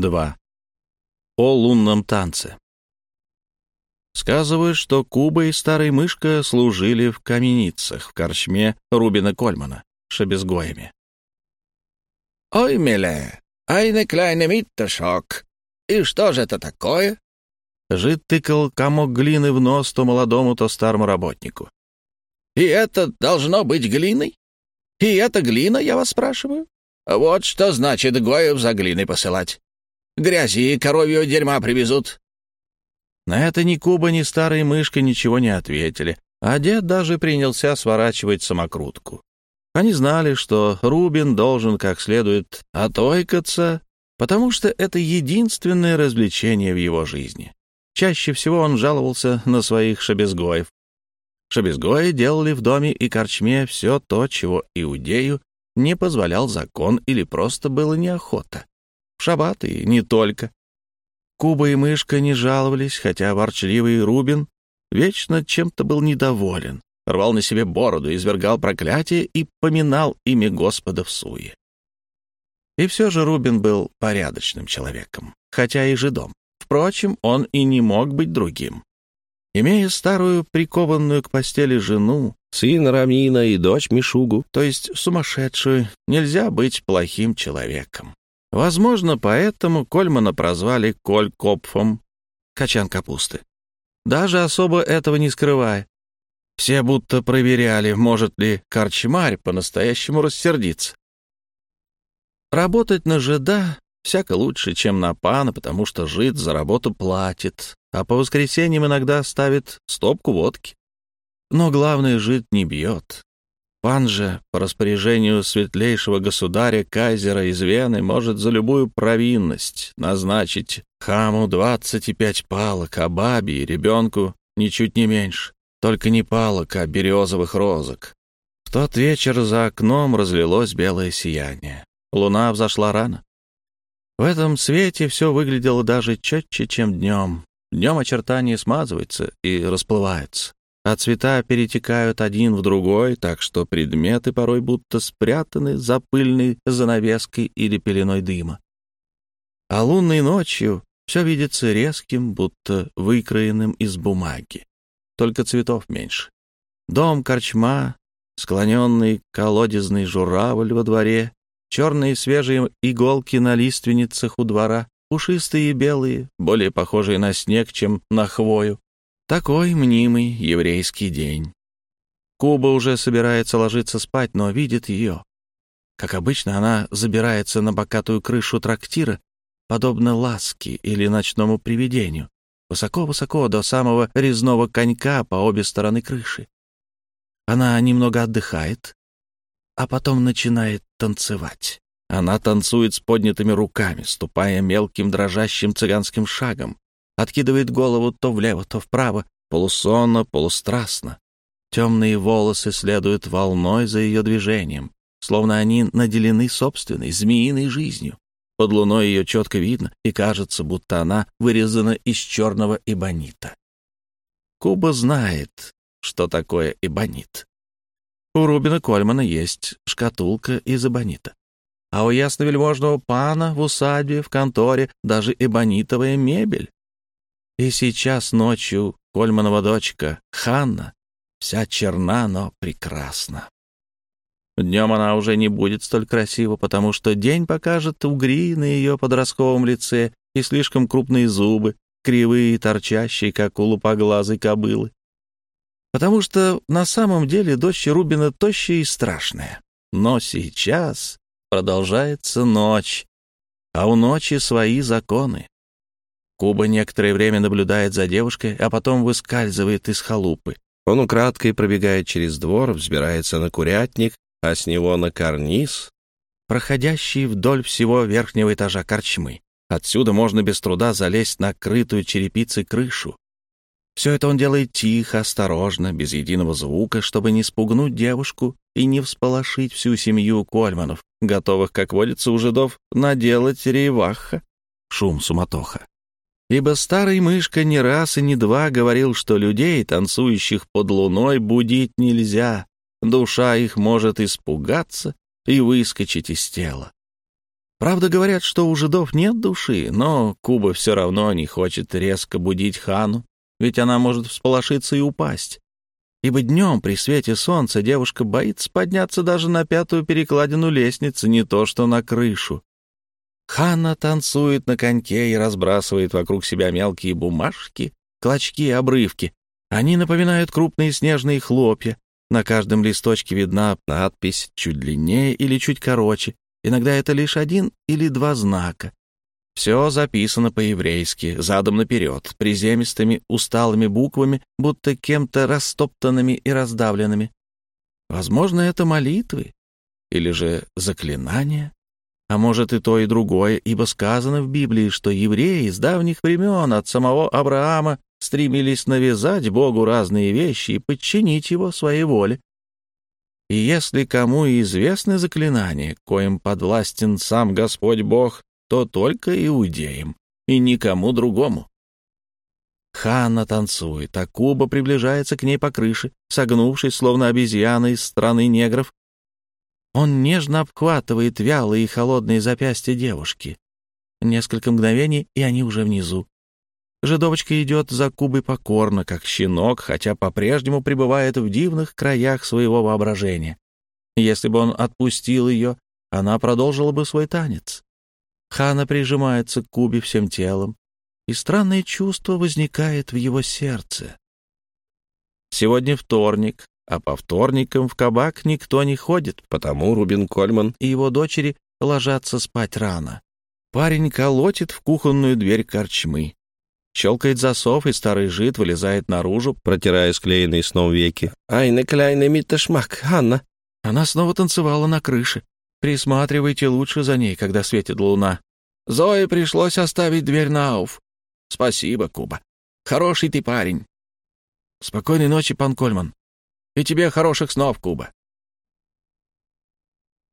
2. О лунном танце. Сказывают, что Куба и Старый Мышка служили в каменицах в корчме Рубина Кольмана, шабезгоями. «Ой, миле, айне кляйне митташок. И что же это такое?» Жид тыкал комок глины в нос то молодому, то старому работнику. «И это должно быть глиной? И это глина, я вас спрашиваю? Вот что значит Гоев за глиной посылать грязи и коровьего дерьма привезут». На это ни Куба, ни старая мышка ничего не ответили, а дед даже принялся сворачивать самокрутку. Они знали, что Рубин должен как следует отойкаться, потому что это единственное развлечение в его жизни. Чаще всего он жаловался на своих шабезгоев. Шабезгои делали в доме и корчме все то, чего иудею не позволял закон или просто было неохота в шаббат и не только. Куба и Мышка не жаловались, хотя ворчливый Рубин вечно чем-то был недоволен, рвал на себе бороду, извергал проклятие и поминал имя Господа в суе. И все же Рубин был порядочным человеком, хотя и жидом. Впрочем, он и не мог быть другим. Имея старую, прикованную к постели жену, сына Рамина и дочь Мишугу, то есть сумасшедшую, нельзя быть плохим человеком. Возможно, поэтому Кольмана прозвали Коль-Копфом, качан капусты. Даже особо этого не скрывая. Все будто проверяли, может ли корчмарь по-настоящему рассердиться. Работать на жида всяко лучше, чем на пана, потому что жид за работу платит, а по воскресеньям иногда ставит стопку водки. Но главное, жид не бьет, Пан же, по распоряжению светлейшего государя Кайзера из Вены, может за любую провинность назначить хаму двадцать и пять палок, а бабе и ребенку ничуть не меньше. Только не палок, а березовых розок. В тот вечер за окном разлилось белое сияние. Луна взошла рано. В этом свете все выглядело даже четче, чем днем. Днем очертания смазываются и расплываются а цвета перетекают один в другой, так что предметы порой будто спрятаны за пыльной занавеской или пеленой дыма. А лунной ночью все видится резким, будто выкроенным из бумаги. Только цветов меньше. Дом, корчма, склоненный колодезный журавль во дворе, черные свежие иголки на лиственницах у двора, пушистые и белые, более похожие на снег, чем на хвою, такой мнимый еврейский день. Куба уже собирается ложиться спать, но видит ее. Как обычно, она забирается на бокатую крышу трактира, подобно ласке или ночному привидению, высоко-высоко до самого резного конька по обе стороны крыши. Она немного отдыхает, а потом начинает танцевать. Она танцует с поднятыми руками, ступая мелким дрожащим цыганским шагом, откидывает голову то влево, то вправо, полусонно, полустрастно. Темные волосы следуют волной за ее движением, словно они наделены собственной, змеиной жизнью. Под луной ее четко видно, и кажется, будто она вырезана из черного эбонита. Куба знает, что такое эбонит. У Рубина Кольмана есть шкатулка из эбонита. А у ясновельможного пана в усадьбе, в конторе даже эбонитовая мебель. И сейчас ночью Кольманова дочка, Ханна, вся черна, но прекрасна. Днем она уже не будет столь красива, потому что день покажет угри на ее подростковом лице и слишком крупные зубы, кривые и торчащие, как у лупоглазой кобылы. Потому что на самом деле дочь Рубина тощая и страшная. Но сейчас продолжается ночь, а у ночи свои законы. Куба некоторое время наблюдает за девушкой, а потом выскальзывает из халупы. Он украдкой пробегает через двор, взбирается на курятник, а с него на карниз, проходящий вдоль всего верхнего этажа корчмы. Отсюда можно без труда залезть на крытую черепицей крышу. Все это он делает тихо, осторожно, без единого звука, чтобы не спугнуть девушку и не всполошить всю семью Кольманов, готовых, как водится у жидов, наделать рейваха. Шум, суматоха ибо старый мышка не раз и не два говорил, что людей, танцующих под луной, будить нельзя, душа их может испугаться и выскочить из тела. Правда, говорят, что у жидов нет души, но Куба все равно не хочет резко будить хану, ведь она может всполошиться и упасть. Ибо днем при свете солнца девушка боится подняться даже на пятую перекладину лестницы, не то что на крышу. Ханна танцует на коньке и разбрасывает вокруг себя мелкие бумажки, клочки и обрывки. Они напоминают крупные снежные хлопья. На каждом листочке видна надпись чуть длиннее или чуть короче. Иногда это лишь один или два знака. Все записано по-еврейски, задом наперед, приземистыми, усталыми буквами, будто кем-то растоптанными и раздавленными. Возможно, это молитвы или же заклинания. А может и то, и другое, ибо сказано в Библии, что евреи с давних времен от самого Авраама стремились навязать Богу разные вещи и подчинить его своей воле. И если кому и известны заклинания, коим подвластен сам Господь Бог, то только иудеям и никому другому. Ханна танцует, а Куба приближается к ней по крыше, согнувшись, словно обезьяна из страны негров, он нежно обхватывает вялые и холодные запястья девушки. Несколько мгновений, и они уже внизу. Жидовочка идет за Кубой покорно, как щенок, хотя по-прежнему пребывает в дивных краях своего воображения. Если бы он отпустил ее, она продолжила бы свой танец. Хана прижимается к Кубе всем телом, и странное чувство возникает в его сердце. Сегодня вторник, а по вторникам в кабак никто не ходит, потому Рубин Кольман и его дочери ложатся спать рано. Парень колотит в кухонную дверь корчмы. Щелкает засов, и старый жид вылезает наружу, протирая склеенные сном веки. «Айна кляйна митташмак, Анна!» Она снова танцевала на крыше. Присматривайте лучше за ней, когда светит луна. Зое пришлось оставить дверь на ауф. Спасибо, Куба. Хороший ты парень. Спокойной ночи, пан Кольман. И тебе хороших снов, Куба.